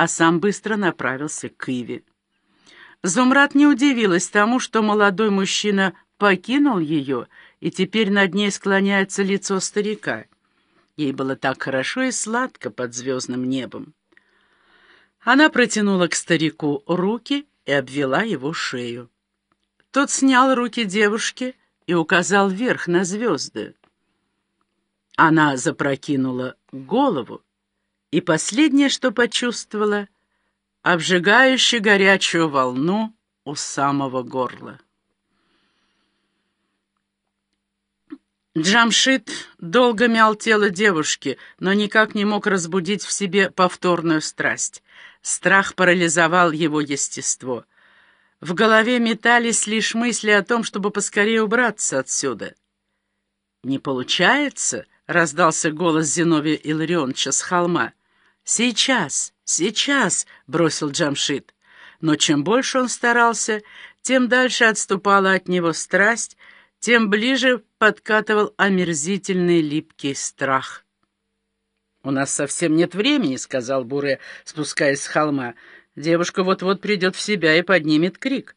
а сам быстро направился к Иве. Зумрад не удивилась тому, что молодой мужчина покинул ее, и теперь над ней склоняется лицо старика. Ей было так хорошо и сладко под звездным небом. Она протянула к старику руки и обвела его шею. Тот снял руки девушки и указал вверх на звезды. Она запрокинула голову, и последнее, что почувствовала — обжигающую горячую волну у самого горла. Джамшит долго мял тело девушки, но никак не мог разбудить в себе повторную страсть. Страх парализовал его естество. В голове метались лишь мысли о том, чтобы поскорее убраться отсюда. «Не получается?» — раздался голос Зиновия Илларионовича с холма. «Сейчас, сейчас!» — бросил Джамшит. Но чем больше он старался, тем дальше отступала от него страсть, тем ближе подкатывал омерзительный липкий страх. «У нас совсем нет времени», — сказал Буре, спускаясь с холма. «Девушка вот-вот придет в себя и поднимет крик».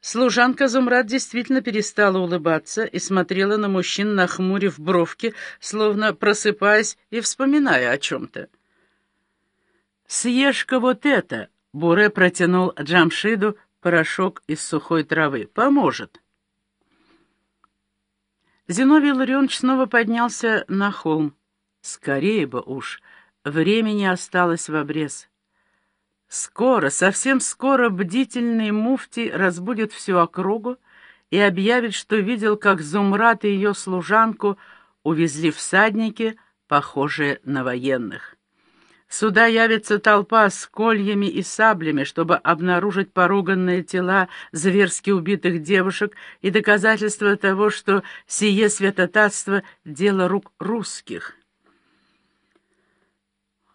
Служанка Зумрад действительно перестала улыбаться и смотрела на мужчин, нахмурив бровки, словно просыпаясь и вспоминая о чем-то. «Съешь-ка вот это!» — Буре протянул Джамшиду порошок из сухой травы. «Поможет!» Зиновий Ларионович снова поднялся на холм. Скорее бы уж, времени осталось в обрез. Скоро, совсем скоро бдительный муфтий разбудит всю округу и объявит, что видел, как Зумрат и ее служанку увезли всадники, похожие на военных. Сюда явится толпа с кольями и саблями, чтобы обнаружить поруганные тела зверски убитых девушек и доказательства того, что сие святотатство — дело рук русских.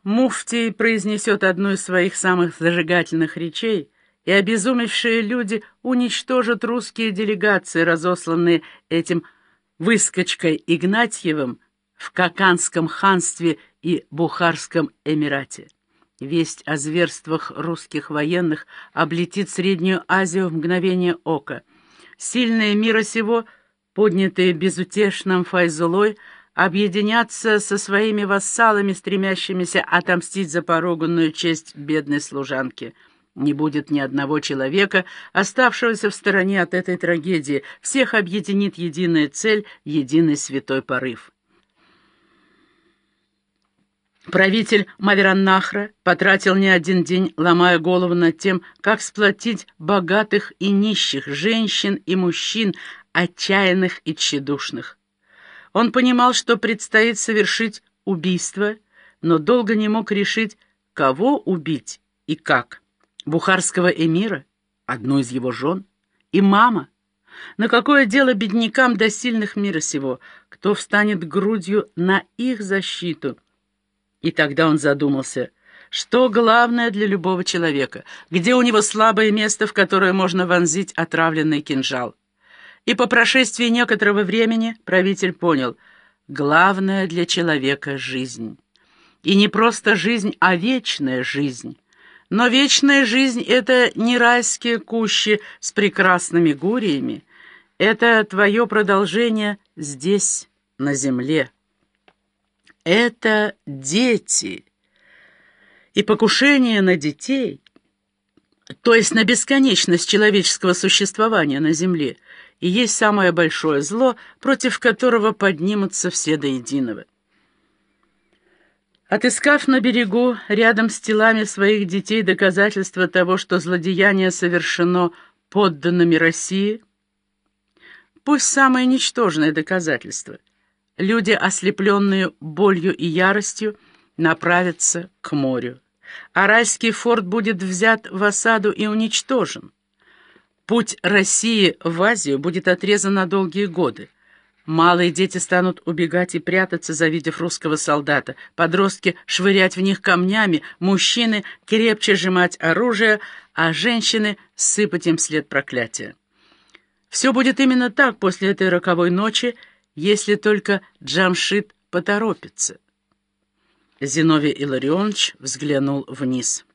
Муфтий произнесет одну из своих самых зажигательных речей, и обезумевшие люди уничтожат русские делегации, разосланные этим выскочкой Игнатьевым в Каканском ханстве и Бухарском Эмирате. Весть о зверствах русских военных облетит Среднюю Азию в мгновение ока. Сильные мира сего, поднятые безутешным Файзулой, объединятся со своими вассалами, стремящимися отомстить за поруганную честь бедной служанки. Не будет ни одного человека, оставшегося в стороне от этой трагедии. Всех объединит единая цель, единый святой порыв. Правитель Мавераннахра потратил не один день, ломая голову над тем, как сплотить богатых и нищих, женщин и мужчин, отчаянных и тщедушных. Он понимал, что предстоит совершить убийство, но долго не мог решить, кого убить и как. Бухарского эмира, одну из его жен, и мама. На какое дело беднякам до сильных мира сего, кто встанет грудью на их защиту — и тогда он задумался, что главное для любого человека, где у него слабое место, в которое можно вонзить отравленный кинжал. И по прошествии некоторого времени правитель понял, главное для человека — жизнь. И не просто жизнь, а вечная жизнь. Но вечная жизнь — это не райские кущи с прекрасными гуриями, это твое продолжение здесь, на земле это дети. И покушение на детей, то есть на бесконечность человеческого существования на Земле, и есть самое большое зло, против которого поднимутся все до единого. Отыскав на берегу, рядом с телами своих детей, доказательства того, что злодеяние совершено подданными России, пусть самое ничтожное доказательство — люди, ослепленные болью и яростью, направятся к морю. Аральский форт будет взят в осаду и уничтожен. Путь России в Азию будет отрезан на долгие годы. Малые дети станут убегать и прятаться, завидев русского солдата, подростки швырять в них камнями, мужчины крепче сжимать оружие, а женщины сыпать им след проклятия. Все будет именно так после этой роковой ночи, если только Джамшит поторопится. Зиновий Илларионович взглянул вниз.